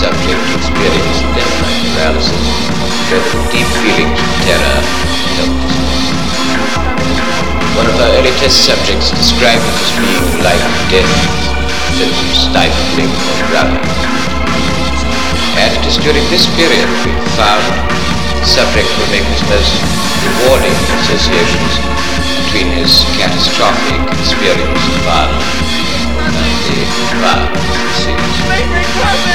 subject to experience death-like paralysis, dreadful deep feelings of terror and helplessness. One of our early test subjects described it as being like death, sense of stifling or drowning. And it is during this period we found the subject will make his most rewarding associations between his catastrophic experience of violence and the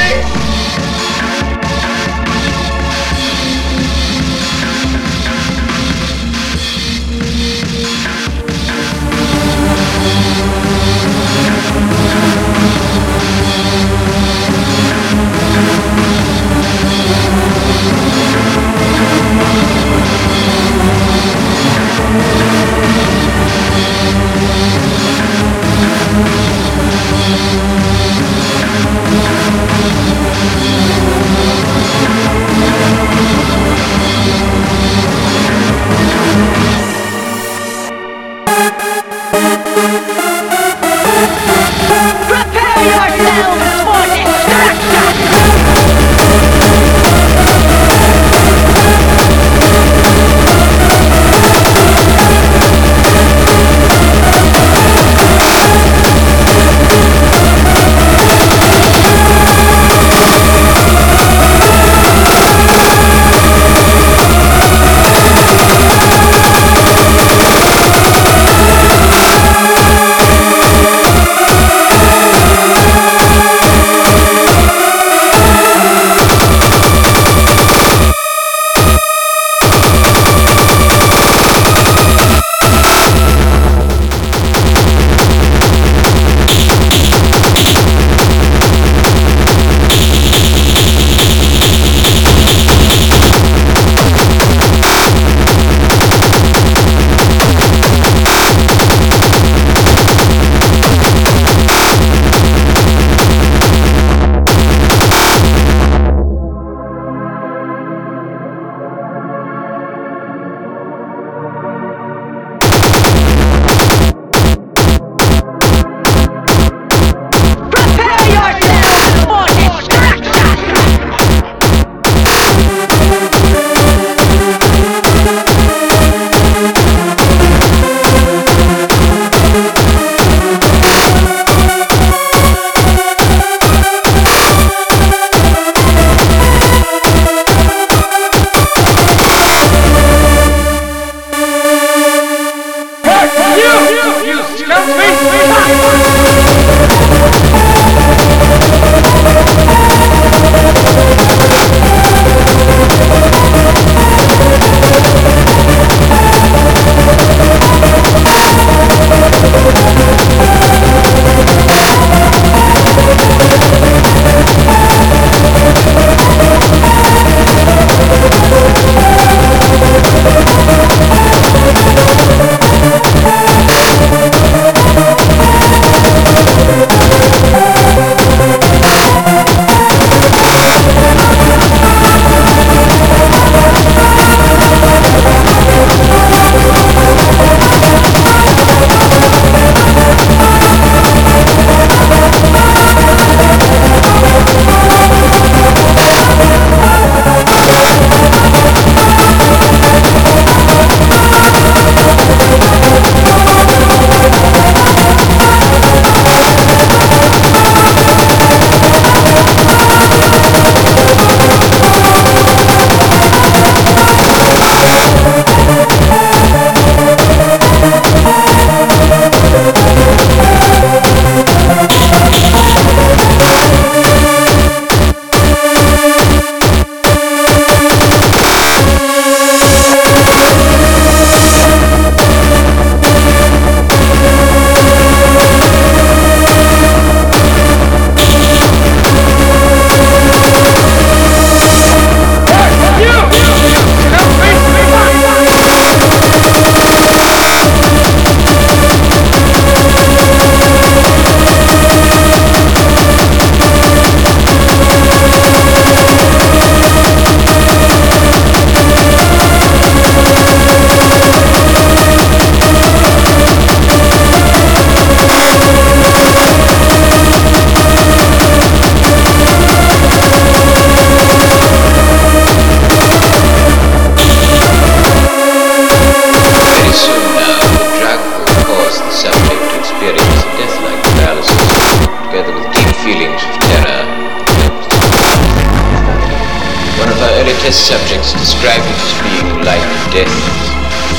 early test subjects described it as being like death,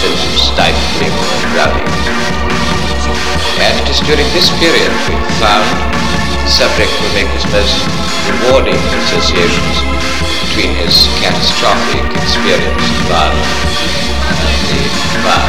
sense of stifling or drowning. And it is during this period we found the subject will make his most rewarding associations between his catastrophic experience of violence and the violence!